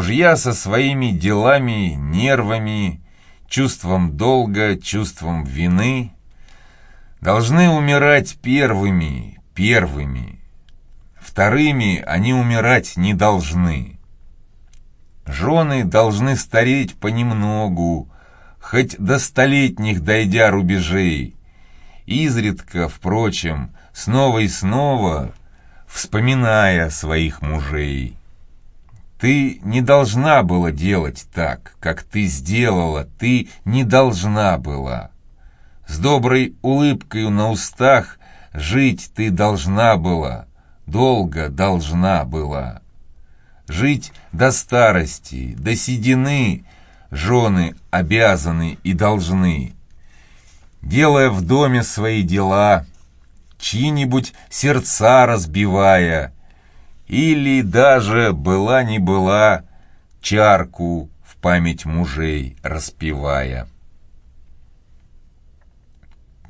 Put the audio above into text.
Мужья со своими делами, нервами, чувством долга, чувством вины должны умирать первыми, первыми. Вторыми они умирать не должны. Жены должны стареть понемногу, хоть до столетних дойдя рубежей. Изредка, впрочем, снова и снова, вспоминая своих мужей. Ты не должна была делать так, как ты сделала, ты не должна была. С доброй улыбкой на устах жить ты должна была, долго должна была. Жить до старости, до седины жены обязаны и должны. Делая в доме свои дела, чьи-нибудь сердца разбивая, или даже была не была, чарку в память мужей распевая.